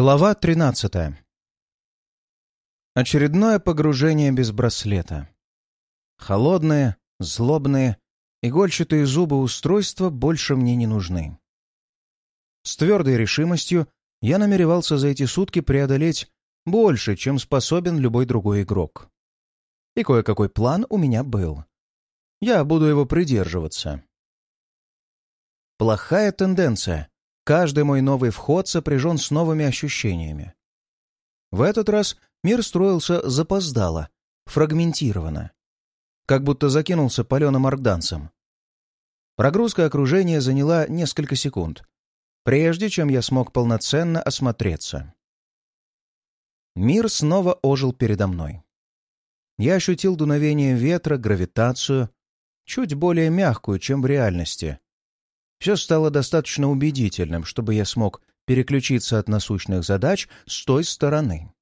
Глава 13. Очередное погружение без браслета. Холодные, злобные, игольчатые зубы устройства больше мне не нужны. С твердой решимостью я намеревался за эти сутки преодолеть больше, чем способен любой другой игрок. И кое-какой план у меня был. Я буду его придерживаться. Плохая тенденция Каждый мой новый вход сопряжен с новыми ощущениями. В этот раз мир строился запоздало, фрагментированно. Как будто закинулся паленым аркданцем. Прогрузка окружения заняла несколько секунд, прежде чем я смог полноценно осмотреться. Мир снова ожил передо мной. Я ощутил дуновение ветра, гравитацию, чуть более мягкую, чем в реальности, все стало достаточно убедительным, чтобы я смог переключиться от насущных задач с той стороны.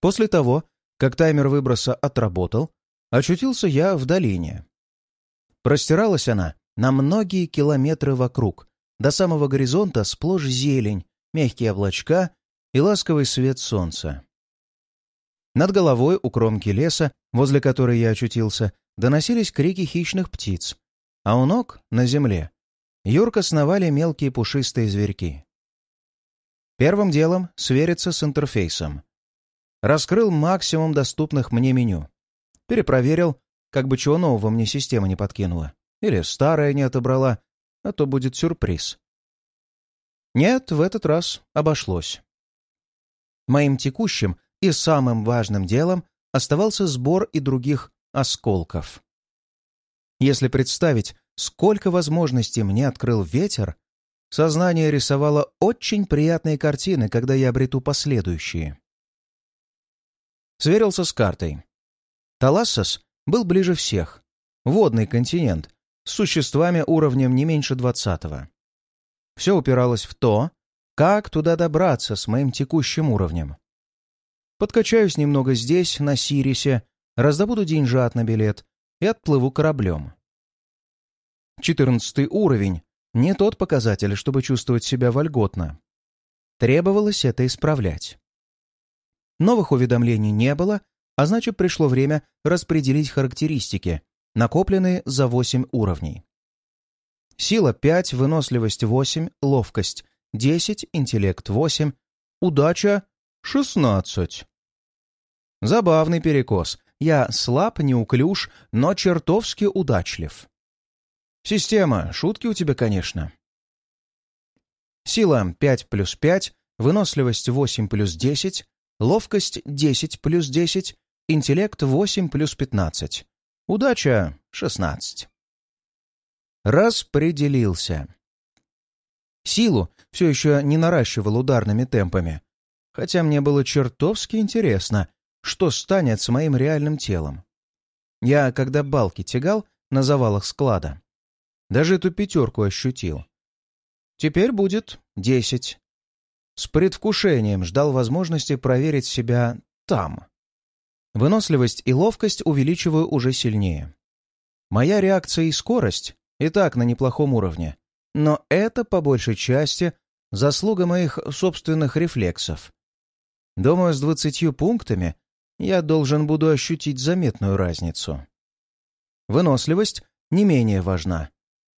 После того, как таймер выброса отработал, очутился я в долине. Простиралась она на многие километры вокруг, до самого горизонта сплошь зелень, мягкие облачка и ласковый свет солнца. Над головой у кромки леса, возле которой я очутился, доносились крики хищных птиц, а у ног, на земле, юрко сновали мелкие пушистые зверьки. Первым делом свериться с интерфейсом. Раскрыл максимум доступных мне меню. Перепроверил, как бы чего нового мне система не подкинула. Или старое не отобрала, а то будет сюрприз. Нет, в этот раз обошлось. Моим текущим и самым важным делом оставался сбор и других осколков. Если представить, сколько возможностей мне открыл ветер, сознание рисовало очень приятные картины, когда я обрету последующие. Сверился с картой. Талассос был ближе всех. Водный континент, с существами уровнем не меньше двадцатого. Все упиралось в то, как туда добраться с моим текущим уровнем. Подкачаюсь немного здесь, на Сирисе, раздобуду деньжат на билет и отплыву кораблем. Четырнадцатый уровень — не тот показатель, чтобы чувствовать себя вольготно. Требовалось это исправлять. Новых уведомлений не было, а значит пришло время распределить характеристики, накопленные за 8 уровней. Сила 5, выносливость 8, ловкость 10, интеллект 8, удача 16. Забавный перекос. Я слаб, неуклюж, но чертовски удачлив. Система, шутки у тебя, конечно. Сила 5 плюс 5, выносливость 8 плюс 10, ловкость 10 плюс 10, интеллект 8 плюс 15, удача 16. Распределился. Силу все еще не наращивал ударными темпами, хотя мне было чертовски интересно, что станет с моим реальным телом. Я, когда балки тягал на завалах склада, даже эту пятерку ощутил. Теперь будет десять. С предвкушением ждал возможности проверить себя там. Выносливость и ловкость увеличиваю уже сильнее. Моя реакция и скорость и так на неплохом уровне, но это, по большей части, заслуга моих собственных рефлексов. Думаю, с двадцатью пунктами я должен буду ощутить заметную разницу. Выносливость не менее важна.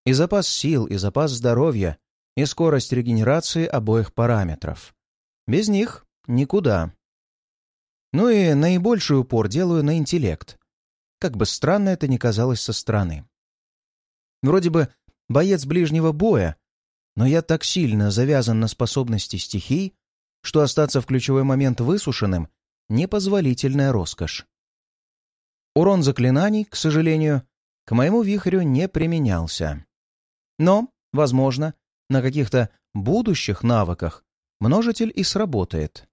И запас сил, и запас здоровья, и скорость регенерации обоих параметров. Без них никуда. Ну и наибольший упор делаю на интеллект. Как бы странно это ни казалось со стороны. Вроде бы боец ближнего боя, но я так сильно завязан на способности стихий, что остаться в ключевой момент высушенным непозволительная роскошь. Урон заклинаний, к сожалению, к моему вихрю не применялся. Но, возможно, на каких-то будущих навыках множитель и сработает.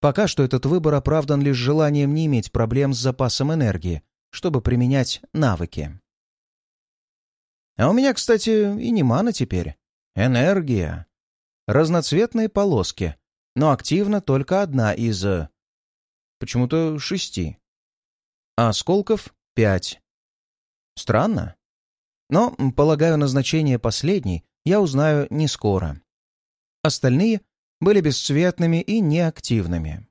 Пока что этот выбор оправдан лишь желанием не иметь проблем с запасом энергии, чтобы применять навыки. А у меня, кстати, и не мана теперь. Энергия. Разноцветные полоски, но активна только одна из почему-то шести. А осколков — пять. Странно. Но, полагаю, назначение последней я узнаю не скоро. Остальные были бесцветными и неактивными.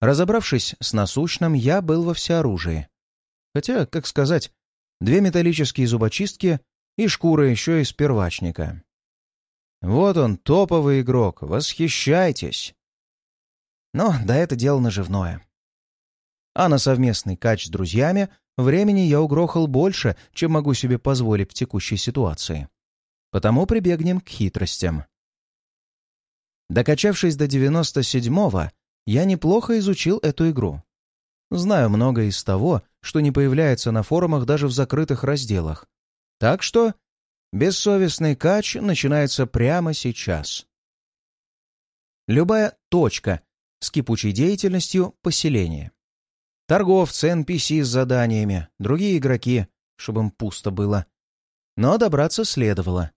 Разобравшись с насущным, я был во всеоружии. Хотя, как сказать, две металлические зубочистки и шкура еще из первачника. Вот он, топовый игрок, восхищайтесь! Но да это дело наживное. А на совместный кач с друзьями времени я угрохал больше, чем могу себе позволить в текущей ситуации. Потому прибегнем к хитростям. Докачавшись до 97-го, я неплохо изучил эту игру. Знаю многое из того, что не появляется на форумах даже в закрытых разделах. Так что бессовестный кач начинается прямо сейчас. Любая точка с кипучей деятельностью — поселение. Торговцы, NPC с заданиями, другие игроки, чтобы им пусто было. Но добраться следовало.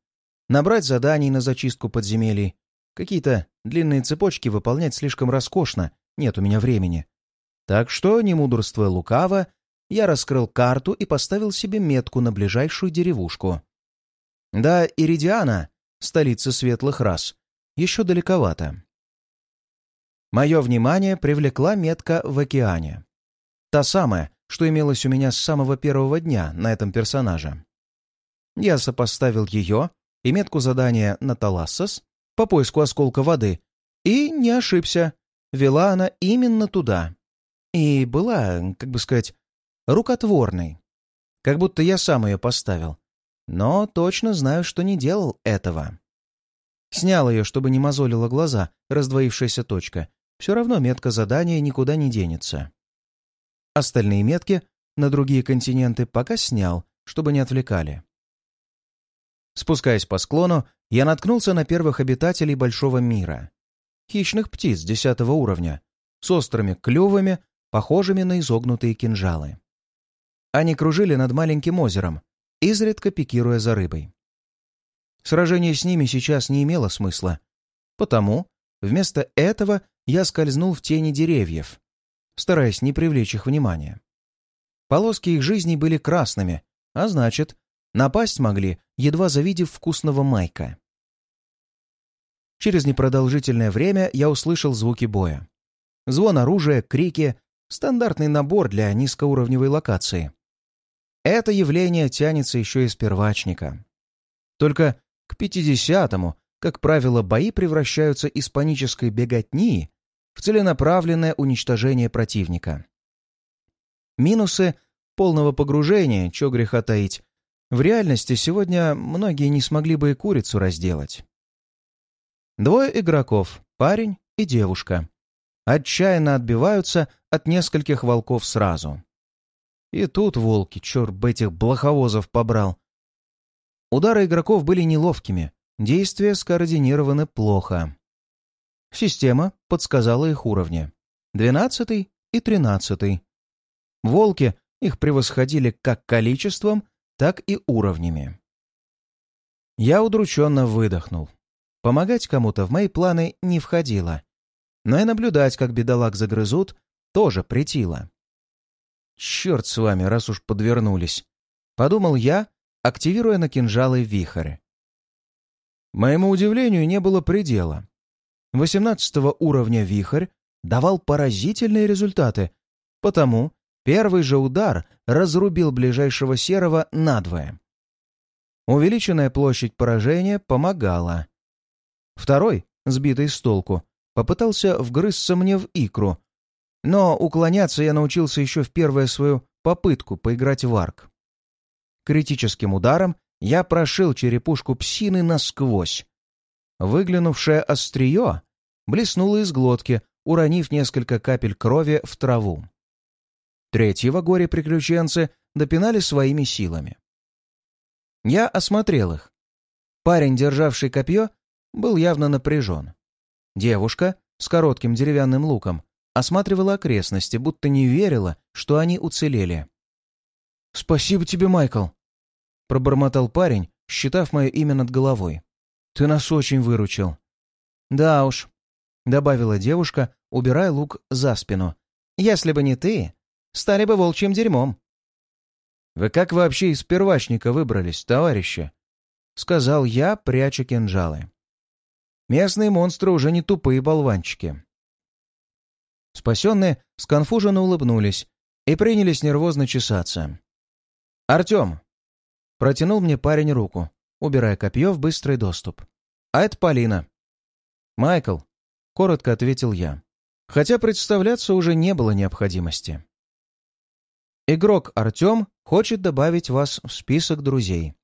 Набрать заданий на зачистку подземелий, Какие-то длинные цепочки выполнять слишком роскошно, нет у меня времени. Так что, не мудрствуя лукаво, я раскрыл карту и поставил себе метку на ближайшую деревушку. Да, Иридиана, столица светлых рас, еще далековато. Мое внимание привлекла метка в океане. Та самая, что имелась у меня с самого первого дня на этом персонаже. Я сопоставил ее и метку задания на Талассос по поиску осколка воды. И не ошибся. Вела она именно туда. И была, как бы сказать, рукотворной. Как будто я сам ее поставил. Но точно знаю, что не делал этого. Снял ее, чтобы не мозолила глаза, раздвоившаяся точка. Все равно метка задания никуда не денется. Остальные метки на другие континенты пока снял, чтобы не отвлекали. Спускаясь по склону, я наткнулся на первых обитателей большого мира. Хищных птиц десятого уровня, с острыми клювами, похожими на изогнутые кинжалы. Они кружили над маленьким озером, изредка пикируя за рыбой. Сражение с ними сейчас не имело смысла, потому вместо этого я скользнул в тени деревьев, стараясь не привлечь их внимания. Полоски их жизни были красными, а значит, Напасть могли, едва завидев вкусного майка. Через непродолжительное время я услышал звуки боя. Звон оружия, крики — стандартный набор для низкоуровневой локации. Это явление тянется еще из первачника. Только к 50-му, как правило, бои превращаются из панической беготни в целенаправленное уничтожение противника. Минусы полного погружения, чё греха таить, в реальности сегодня многие не смогли бы и курицу разделать. Двое игроков, парень и девушка, отчаянно отбиваются от нескольких волков сразу. И тут волки, черт бы этих блоховозов побрал. Удары игроков были неловкими, действия скоординированы плохо. Система подсказала их уровни. Двенадцатый и тринадцатый. Волки их превосходили как количеством, так и уровнями. Я удрученно выдохнул. Помогать кому-то в мои планы не входило. Но и наблюдать, как бедолаг загрызут, тоже притило. «Черт с вами, раз уж подвернулись!» — подумал я, активируя на кинжалы вихрь. Моему удивлению не было предела. Восемнадцатого уровня вихрь давал поразительные результаты, потому Первый же удар разрубил ближайшего серого надвое. Увеличенная площадь поражения помогала. Второй, сбитый с толку, попытался вгрызться мне в икру, но уклоняться я научился еще в первую свою попытку поиграть в арк. Критическим ударом я прошил черепушку псины насквозь. Выглянувшее острие блеснуло из глотки, уронив несколько капель крови в траву. Третьего горе-приключенцы допинали своими силами. Я осмотрел их. Парень, державший копье, был явно напряжен. Девушка с коротким деревянным луком осматривала окрестности, будто не верила, что они уцелели. «Спасибо тебе, Майкл!» — пробормотал парень, считав мое имя над головой. «Ты нас очень выручил». «Да уж», — добавила девушка, убирая лук за спину. «Если бы не ты, стали бы волчьим дерьмом. «Вы как вообще из первачника выбрались, товарищи?» — сказал я, пряча кинжалы. Местные монстры уже не тупые болванчики. Спасенные сконфуженно улыбнулись и принялись нервозно чесаться. «Артем!» — протянул мне парень руку, убирая копье в быстрый доступ. «А это Полина». «Майкл», — коротко ответил я, хотя представляться уже не было необходимости. Игрок Артем хочет добавить вас в список друзей.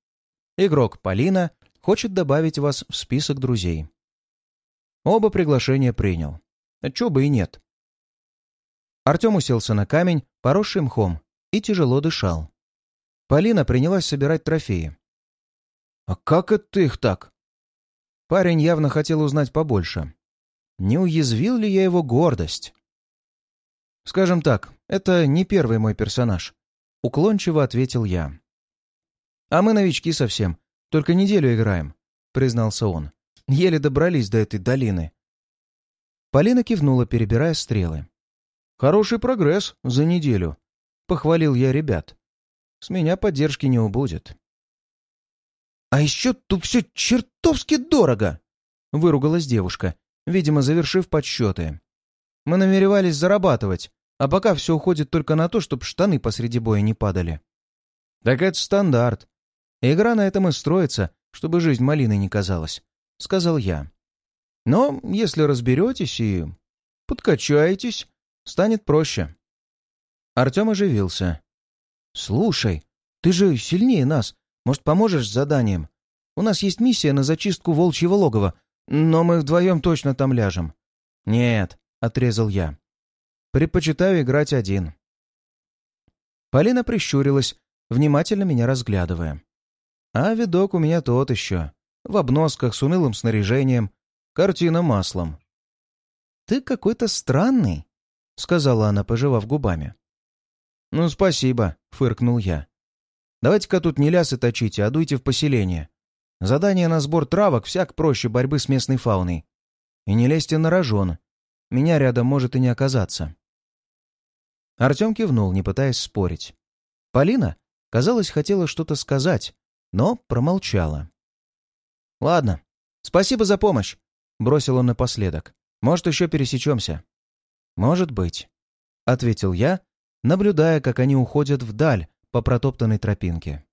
Игрок Полина хочет добавить вас в список друзей. Оба приглашения принял. Чё бы и нет. Артем уселся на камень, поросший мхом, и тяжело дышал. Полина принялась собирать трофеи. «А как это их так?» Парень явно хотел узнать побольше. Не уязвил ли я его гордость? «Скажем так, это не первый мой персонаж», — уклончиво ответил я. «А мы новички совсем, только неделю играем», — признался он. «Еле добрались до этой долины». Полина кивнула, перебирая стрелы. «Хороший прогресс за неделю», — похвалил я ребят. «С меня поддержки не убудет». «А еще тут все чертовски дорого!» — выругалась девушка, видимо, завершив подсчеты. «Мы намеревались зарабатывать, а пока все уходит только на то, чтобы штаны посреди боя не падали. Так это стандарт. Игра на этом и строится, чтобы жизнь малиной не казалась, — сказал я. Но если разберетесь и подкачаетесь, станет проще. Артем оживился. «Слушай, ты же сильнее нас. Может, поможешь с заданием? У нас есть миссия на зачистку волчьего логова, но мы вдвоем точно там ляжем». «Нет», — отрезал я. Предпочитаю играть один. Полина прищурилась, внимательно меня разглядывая. А видок у меня тот еще. В обносках с унылым снаряжением. Картина маслом. «Ты какой-то странный», — сказала она, пожевав губами. «Ну, спасибо», — фыркнул я. «Давайте-ка тут не лясы точите, а дуйте в поселение. Задание на сбор травок всяк проще борьбы с местной фауной. И не лезьте на рожон. Меня рядом может и не оказаться». Артем кивнул, не пытаясь спорить. Полина, казалось, хотела что-то сказать, но промолчала. «Ладно, спасибо за помощь», — бросил он напоследок. «Может, еще пересечемся?» «Может быть», — ответил я, наблюдая, как они уходят вдаль по протоптанной тропинке.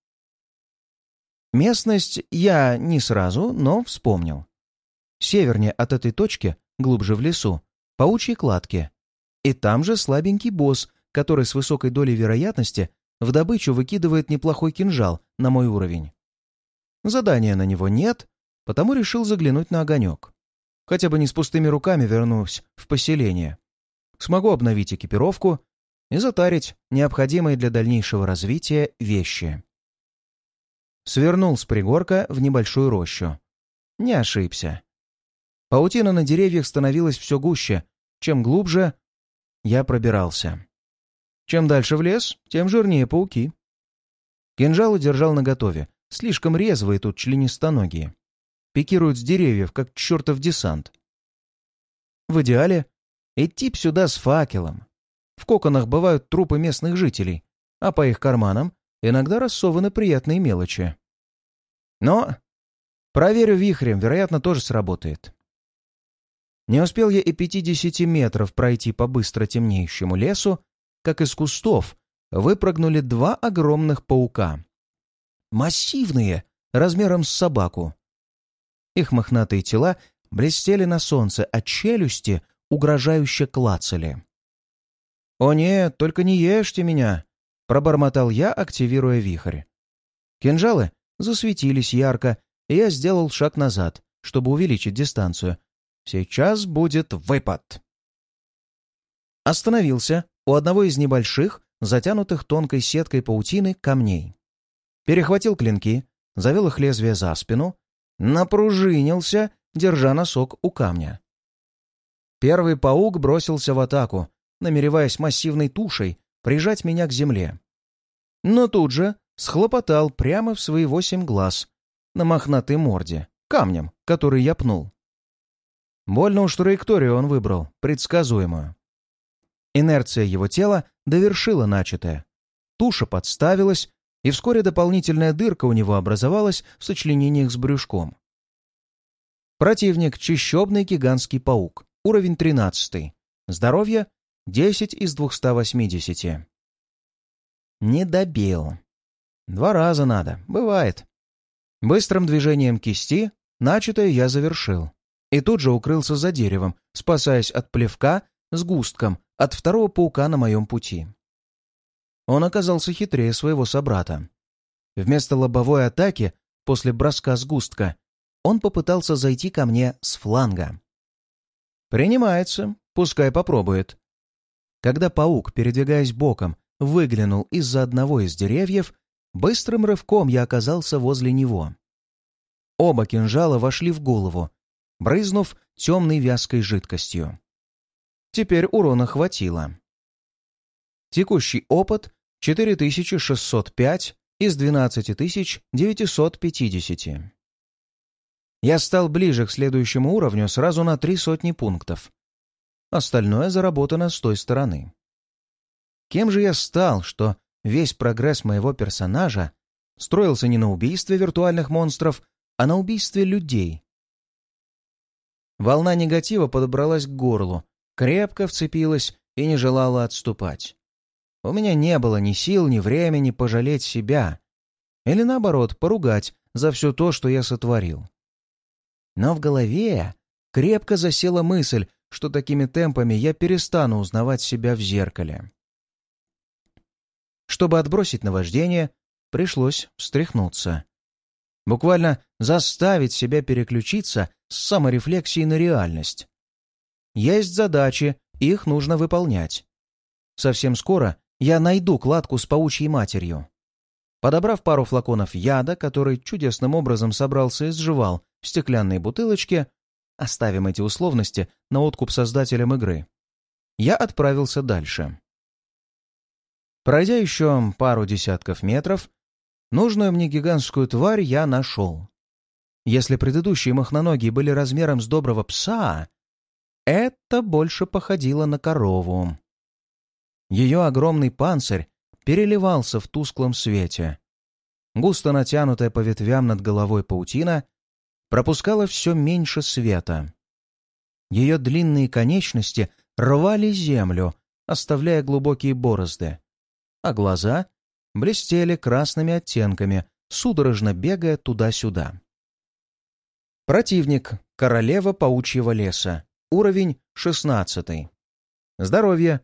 Местность я не сразу, но вспомнил. Севернее от этой точки, глубже в лесу, паучьи кладки. И там же слабенький босс, который с высокой долей вероятности в добычу выкидывает неплохой кинжал на мой уровень. Задания на него нет, потому решил заглянуть на огонек. Хотя бы не с пустыми руками вернусь в поселение. Смогу обновить экипировку и затарить необходимые для дальнейшего развития вещи. Свернул с пригорка в небольшую рощу. Не ошибся. Паутина на деревьях становилась все гуще. Чем глубже я пробирался. Чем дальше в лес, тем жирнее пауки. Кинжал удержал наготове. Слишком резвые тут членистоногие. Пикируют с деревьев, как чертов десант. В идеале идти сюда с факелом. В коконах бывают трупы местных жителей, а по их карманам иногда рассованы приятные мелочи. Но проверю вихрем, вероятно, тоже сработает. Не успел я и пятидесяти метров пройти по быстро темнеющему лесу, как из кустов выпрыгнули два огромных паука. Массивные, размером с собаку. Их мохнатые тела блестели на солнце, а челюсти угрожающе клацали. «О нет, только не ешьте меня!» — пробормотал я, активируя вихрь. Кинжалы засветились ярко, и я сделал шаг назад, чтобы увеличить дистанцию. Сейчас будет выпад. Остановился, у одного из небольших, затянутых тонкой сеткой паутины, камней. Перехватил клинки, завел их лезвие за спину, напружинился, держа носок у камня. Первый паук бросился в атаку, намереваясь массивной тушей прижать меня к земле. Но тут же схлопотал прямо в свои восемь глаз на мохнатой морде, камнем, который я пнул. Больно уж траекторию он выбрал, предсказуемую. Инерция его тела довершила начатое. Туша подставилась, и вскоре дополнительная дырка у него образовалась в сочленениях с брюшком. Противник — чищобный гигантский паук. Уровень 13. Здоровье — 10 из 280. Не добил. Два раза надо. Бывает. Быстрым движением кисти начатое я завершил. И тут же укрылся за деревом, спасаясь от плевка с густком от второго паука на моем пути. Он оказался хитрее своего собрата. Вместо лобовой атаки после броска сгустка он попытался зайти ко мне с фланга. Принимается, пускай попробует. Когда паук, передвигаясь боком, выглянул из-за одного из деревьев, быстрым рывком я оказался возле него. Оба кинжала вошли в голову, брызнув темной вязкой жидкостью. Теперь урона хватило. Текущий опыт 4605 из 12950. Я стал ближе к следующему уровню сразу на три сотни пунктов. Остальное заработано с той стороны. Кем же я стал, что весь прогресс моего персонажа строился не на убийстве виртуальных монстров, а на убийстве людей? Волна негатива подобралась к горлу, крепко вцепилась и не желала отступать. У меня не было ни сил, ни времени пожалеть себя. Или наоборот, поругать за все то, что я сотворил. Но в голове крепко засела мысль, что такими темпами я перестану узнавать себя в зеркале. Чтобы отбросить наваждение, пришлось встряхнуться. Буквально заставить себя переключиться с саморефлексией на реальность. Есть задачи, их нужно выполнять. Совсем скоро я найду кладку с паучьей матерью. Подобрав пару флаконов яда, который чудесным образом собрался и сживал в стеклянной бутылочке, оставим эти условности на откуп создателям игры, я отправился дальше. Пройдя еще пару десятков метров, нужную мне гигантскую тварь я нашел. Если предыдущие махноногие были размером с доброго пса, это больше походило на корову. Ее огромный панцирь переливался в тусклом свете. Густо натянутая по ветвям над головой паутина пропускала все меньше света. Ее длинные конечности рвали землю, оставляя глубокие борозды, а глаза блестели красными оттенками, судорожно бегая туда-сюда. Противник — королева паучьего леса. Уровень 16. Здоровье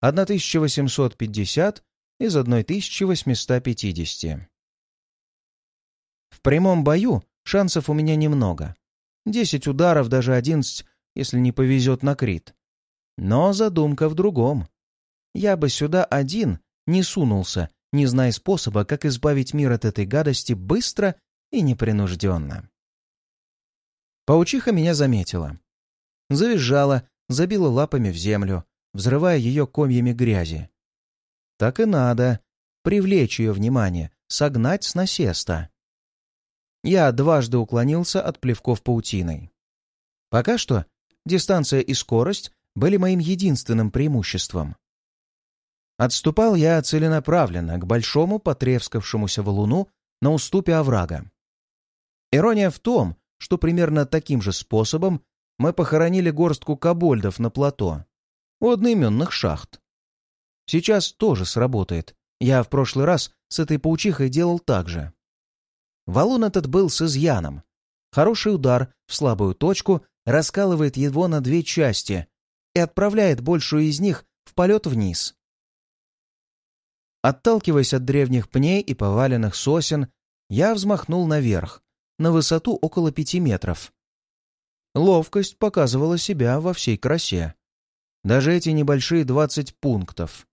1850 из 1850. В прямом бою шансов у меня немного. 10 ударов, даже 11, если не повезет на крит. Но задумка в другом. Я бы сюда один не сунулся, не зная способа, как избавить мир от этой гадости быстро и непринужденно. Паучиха меня заметила завизжала, забила лапами в землю, взрывая ее комьями грязи. Так и надо. Привлечь ее внимание, согнать с насеста. Я дважды уклонился от плевков паутиной. Пока что дистанция и скорость были моим единственным преимуществом. Отступал я целенаправленно к большому потрескавшемуся валуну на уступе оврага. Ирония в том, что примерно таким же способом мы похоронили горстку кобольдов на плато у одноименных шахт. Сейчас тоже сработает. Я в прошлый раз с этой паучихой делал так же. Валун этот был с изъяном. Хороший удар в слабую точку раскалывает его на две части и отправляет большую из них в полет вниз. Отталкиваясь от древних пней и поваленных сосен, я взмахнул наверх, на высоту около пяти метров. Ловкость показывала себя во всей красе. Даже эти небольшие двадцать пунктов.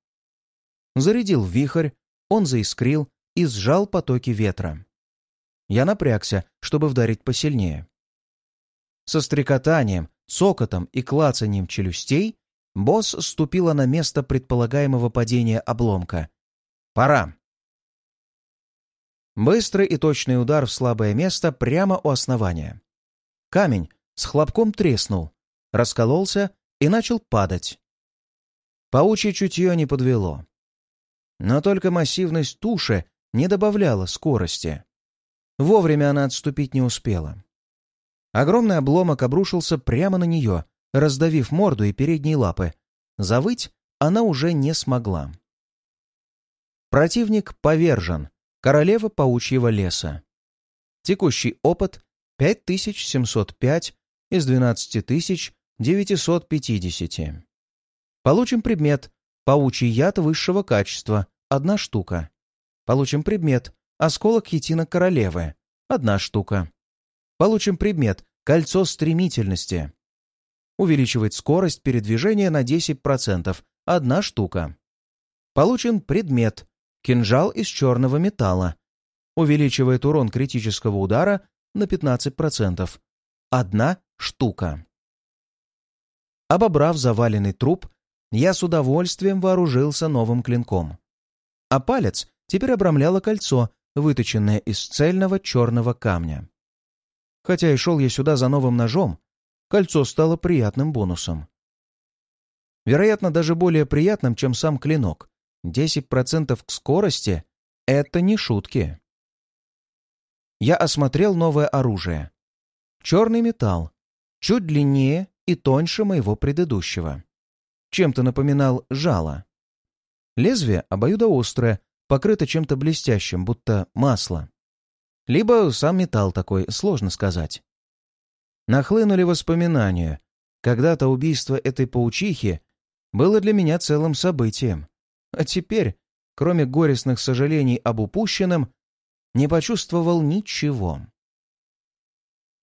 Зарядил вихрь, он заискрил и сжал потоки ветра. Я напрягся, чтобы вдарить посильнее. Со стрекотанием, цокотом и клацанием челюстей босс ступила на место предполагаемого падения обломка. «Пора!» Быстрый и точный удар в слабое место прямо у основания. Камень с хлопком треснул, раскололся и начал падать. Паучье чутье не подвело. Но только массивность туши не добавляла скорости. Вовремя она отступить не успела. Огромный обломок обрушился прямо на нее, раздавив морду и передние лапы. Завыть она уже не смогла. Противник повержен. Королева паучьего леса. Текущий опыт 5705 из 12950. Получим предмет «Паучий яд высшего качества» — одна штука. Получим предмет «Осколок хитина королевы» — одна штука. Получим предмет «Кольцо стремительности». Увеличивает скорость передвижения на 10%, одна штука. Получен предмет «Кинжал из черного металла». Увеличивает урон критического удара на 15%. Одна штука. Обобрав заваленный труп, я с удовольствием вооружился новым клинком. А палец теперь обрамляло кольцо, выточенное из цельного черного камня. Хотя и шел я сюда за новым ножом, кольцо стало приятным бонусом. Вероятно, даже более приятным, чем сам клинок. 10% к скорости — это не шутки. Я осмотрел новое оружие. Черный металл, чуть длиннее и тоньше моего предыдущего. Чем-то напоминал жало. Лезвие обоюдоострое, покрыто чем-то блестящим, будто масло. Либо сам металл такой, сложно сказать. Нахлынули воспоминания. Когда-то убийство этой паучихи было для меня целым событием. А теперь, кроме горестных сожалений об упущенном, не почувствовал ничего.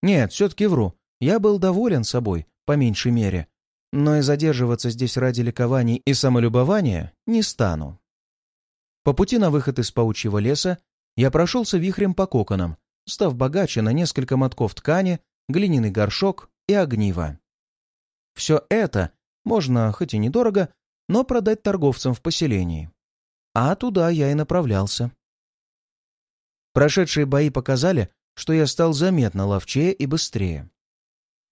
Нет, все-таки вру. Я был доволен собой, по меньшей мере. Но и задерживаться здесь ради ликования и самолюбования не стану. По пути на выход из паучьего леса я прошелся вихрем по коконам, став богаче на несколько мотков ткани, глиняный горшок и огниво. Все это можно, хоть и недорого, но продать торговцам в поселении. А туда я и направлялся. Прошедшие бои показали, что я стал заметно ловчее и быстрее.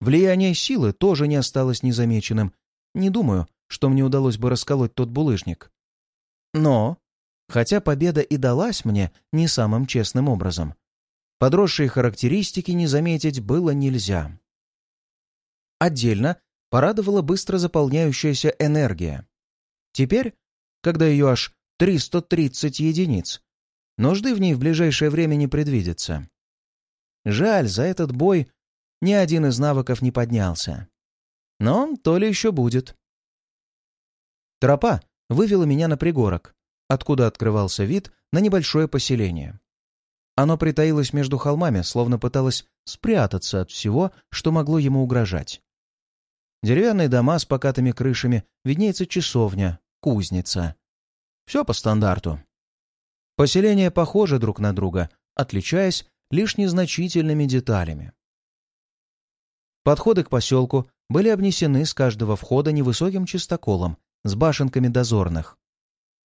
Влияние силы тоже не осталось незамеченным. Не думаю, что мне удалось бы расколоть тот булыжник. Но, хотя победа и далась мне не самым честным образом, подросшие характеристики не заметить было нельзя. Отдельно порадовала быстро заполняющаяся энергия. Теперь, когда ее аж 330 единиц, нужды в ней в ближайшее время не предвидится. Жаль, за этот бой ни один из навыков не поднялся. Но то ли еще будет. Тропа вывела меня на пригорок, откуда открывался вид на небольшое поселение. Оно притаилось между холмами, словно пыталось спрятаться от всего, что могло ему угрожать. Деревянные дома с покатыми крышами, виднеется часовня, кузница. Все по стандарту. Поселения похожи друг на друга, отличаясь лишь незначительными деталями. Подходы к поселку были обнесены с каждого входа невысоким чистоколом с башенками дозорных.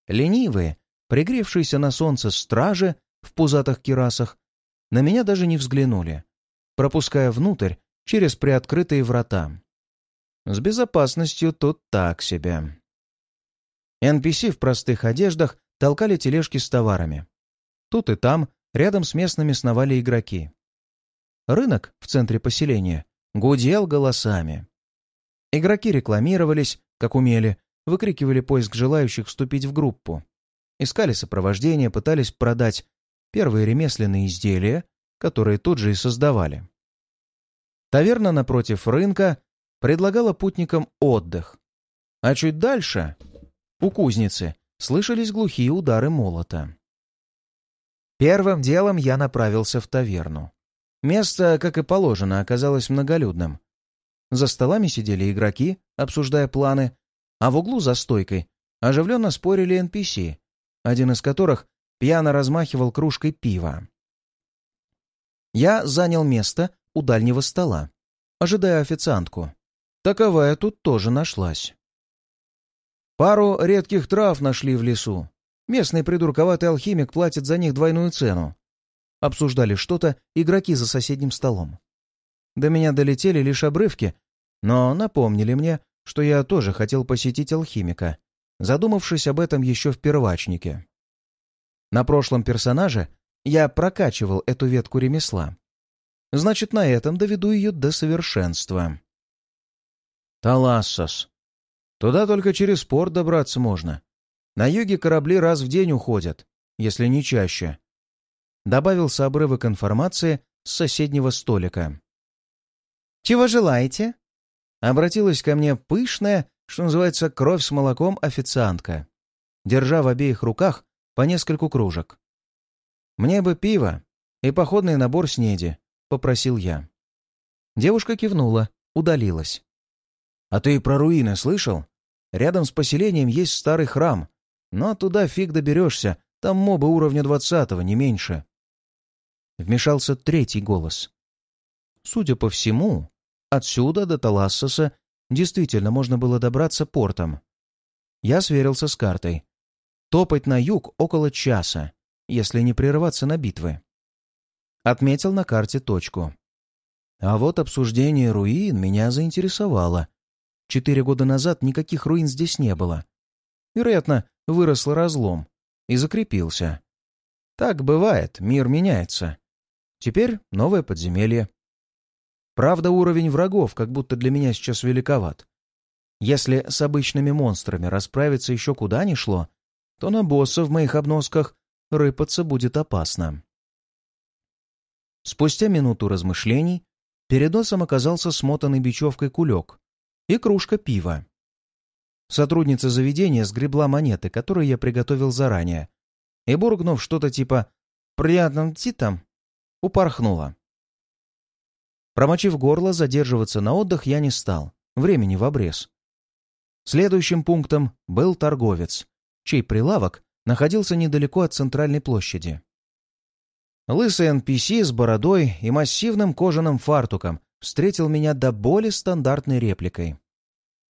Ленивые, пригревшиеся на солнце стражи в пузатых кирасах, на меня даже не взглянули, пропуская внутрь через приоткрытые врата. С безопасностью тут так себе. NPC в простых одеждах толкали тележки с товарами. Тут и там Рядом с местными сновали игроки. Рынок в центре поселения гудел голосами. Игроки рекламировались, как умели, выкрикивали поиск желающих вступить в группу. Искали сопровождение, пытались продать первые ремесленные изделия, которые тут же и создавали. Таверна напротив рынка предлагала путникам отдых. А чуть дальше, у кузницы, слышались глухие удары молота. Первым делом я направился в таверну. Место, как и положено, оказалось многолюдным. За столами сидели игроки, обсуждая планы, а в углу за стойкой оживленно спорили NPC, один из которых пьяно размахивал кружкой пива. Я занял место у дальнего стола, ожидая официантку. Таковая тут тоже нашлась. Пару редких трав нашли в лесу, Местный придурковатый алхимик платит за них двойную цену. Обсуждали что-то игроки за соседним столом. До меня долетели лишь обрывки, но напомнили мне, что я тоже хотел посетить алхимика, задумавшись об этом еще в первачнике. На прошлом персонаже я прокачивал эту ветку ремесла. Значит, на этом доведу ее до совершенства. Талассос. Туда только через порт добраться можно. На юге корабли раз в день уходят, если не чаще. Добавился обрывок информации с соседнего столика. «Чего желаете?» Обратилась ко мне пышная, что называется, кровь с молоком официантка, держа в обеих руках по нескольку кружек. «Мне бы пиво и походный набор снеди», — попросил я. Девушка кивнула, удалилась. «А ты про руины слышал? Рядом с поселением есть старый храм, но туда фиг доберешься, там мобы уровня двадцатого, не меньше». Вмешался третий голос. Судя по всему, отсюда до Талассоса действительно можно было добраться портом. Я сверился с картой. Топать на юг около часа, если не прерываться на битвы. Отметил на карте точку. А вот обсуждение руин меня заинтересовало. Четыре года назад никаких руин здесь не было. Вероятно, вырос разлом и закрепился. Так бывает, мир меняется. Теперь новое подземелье. Правда, уровень врагов как будто для меня сейчас великоват. Если с обычными монстрами расправиться еще куда ни шло, то на босса в моих обносках рыпаться будет опасно. Спустя минуту размышлений перед носом оказался смотанный бечевкой кулек и кружка пива. Сотрудница заведения сгребла монеты, которые я приготовил заранее, и, бургнув что-то типа «приятным титам», упорхнула. Промочив горло, задерживаться на отдых я не стал, времени в обрез. Следующим пунктом был торговец, чей прилавок находился недалеко от центральной площади. Лысый NPC с бородой и массивным кожаным фартуком встретил меня до боли стандартной репликой.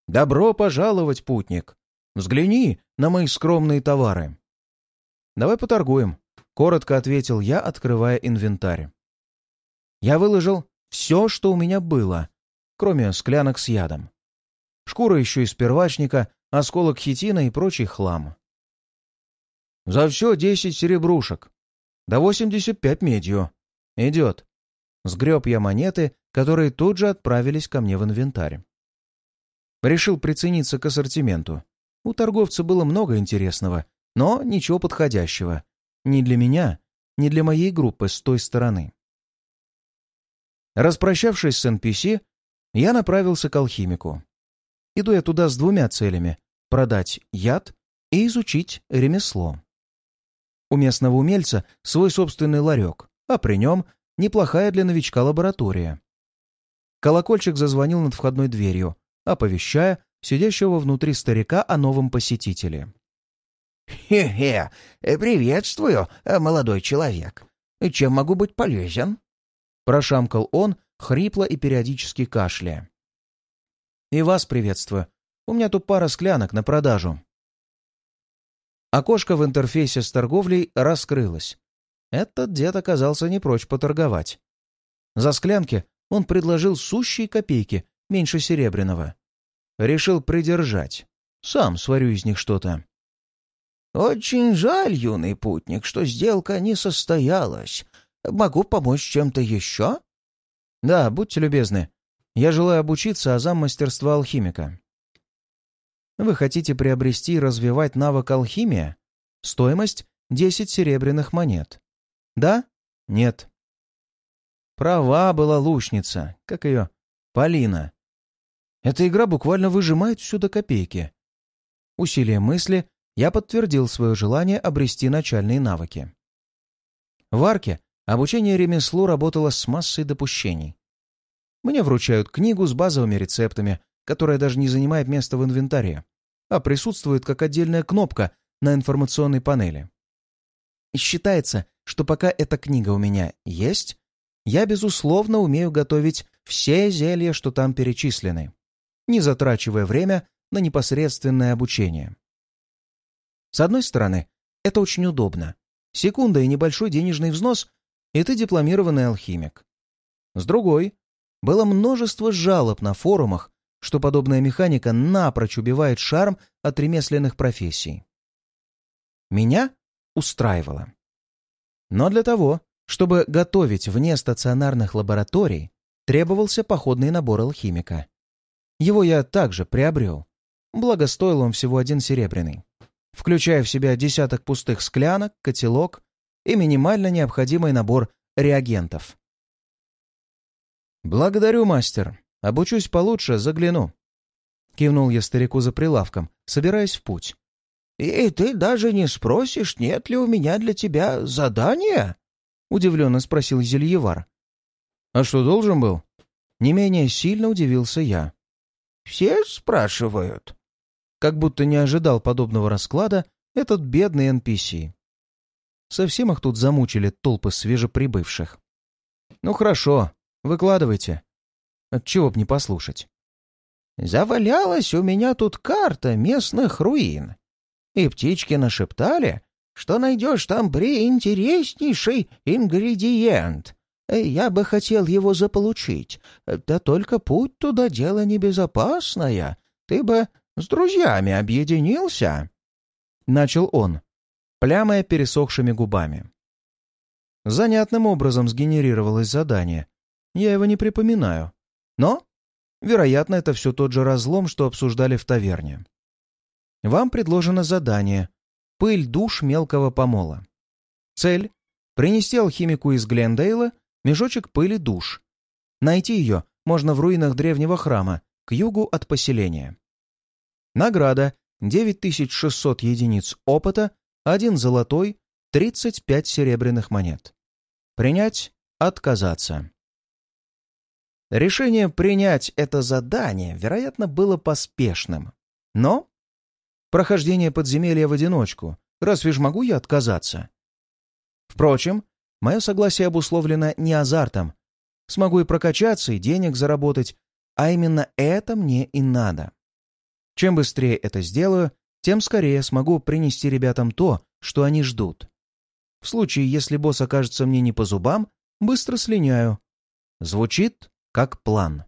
«Добро пожаловать, путник! Взгляни на мои скромные товары!» «Давай поторгуем», — коротко ответил я, открывая инвентарь. Я выложил все, что у меня было, кроме склянок с ядом. Шкура еще из первачника, осколок хитина и прочий хлам. «За все десять серебрушек», да восемьдесят пять медью. Идет. Сгреб я монеты, которые тут же отправились ко мне в инвентарь. Решил прицениться к ассортименту. У торговца было много интересного, но ничего подходящего. Ни для меня, ни для моей группы с той стороны. Распрощавшись с NPC, я направился к алхимику. Иду я туда с двумя целями — продать яд и изучить ремесло. У местного умельца свой собственный ларек, а при нем неплохая для новичка лаборатория. Колокольчик зазвонил над входной дверью, оповещая сидящего внутри старика о новом посетителе. «Хе-хе! Приветствую, молодой человек. Чем могу быть полезен?» Прошамкал он, хрипло и периодически кашляя. «И вас приветствую. У меня тут пара склянок на продажу». Окошко в интерфейсе с торговлей раскрылось. Этот дед оказался не прочь поторговать. За склянки он предложил сущие копейки, меньше серебряного. Решил придержать. Сам сварю из них что-то. «Очень жаль, юный путник, что сделка не состоялась. Могу помочь чем-то еще?» «Да, будьте любезны. Я желаю обучиться азам мастерства алхимика». Вы хотите приобрести и развивать навык алхимия? Стоимость — 10 серебряных монет. Да? Нет. Права была лучница, как ее, Полина. Эта игра буквально выжимает сюда копейки. Усилием мысли я подтвердил свое желание обрести начальные навыки. В арке обучение ремеслу работало с массой допущений. Мне вручают книгу с базовыми рецептами, которая даже не занимает места в инвентаре, а присутствует как отдельная кнопка на информационной панели. Считается, что пока эта книга у меня есть, я, безусловно, умею готовить все зелья, что там перечислены, не затрачивая время на непосредственное обучение. С одной стороны, это очень удобно. Секунда и небольшой денежный взнос, и ты дипломированный алхимик. С другой, было множество жалоб на форумах, что подобная механика напрочь убивает шарм от ремесленных профессий. Меня устраивало. Но для того, Чтобы готовить вне стационарных лабораторий, требовался походный набор алхимика. Его я также приобрел, благо стоил он всего один серебряный, включая в себя десяток пустых склянок, котелок и минимально необходимый набор реагентов. «Благодарю, мастер. Обучусь получше, загляну». Кивнул я старику за прилавком, собираясь в путь. «И ты даже не спросишь, нет ли у меня для тебя задания?» — удивленно спросил Зельевар. «А что, должен был?» Не менее сильно удивился я. «Все спрашивают». Как будто не ожидал подобного расклада этот бедный NPC. Совсем их тут замучили толпы свежеприбывших. «Ну хорошо, выкладывайте. Отчего б не послушать?» «Завалялась у меня тут карта местных руин. И птички нашептали, что найдешь там приинтереснейший ингредиент. Я бы хотел его заполучить, да только путь туда дело небезопасное. Ты бы с друзьями объединился?» Начал он, плямая пересохшими губами. Занятным образом сгенерировалось задание. Я его не припоминаю. Но, вероятно, это все тот же разлом, что обсуждали в таверне. Вам предложено задание «Пыль душ мелкого помола». Цель — принести алхимику из Глендейла мешочек пыли душ. Найти ее можно в руинах древнего храма, к югу от поселения. Награда — 9600 единиц опыта, один золотой, 35 серебряных монет. Принять — отказаться. Решение принять это задание, вероятно, было поспешным. Но прохождение подземелья в одиночку, разве ж могу я отказаться? Впрочем, мое согласие обусловлено не азартом. Смогу и прокачаться, и денег заработать, а именно это мне и надо. Чем быстрее это сделаю, тем скорее смогу принести ребятам то, что они ждут. В случае, если босс окажется мне не по зубам, быстро слиняю. Звучит как план.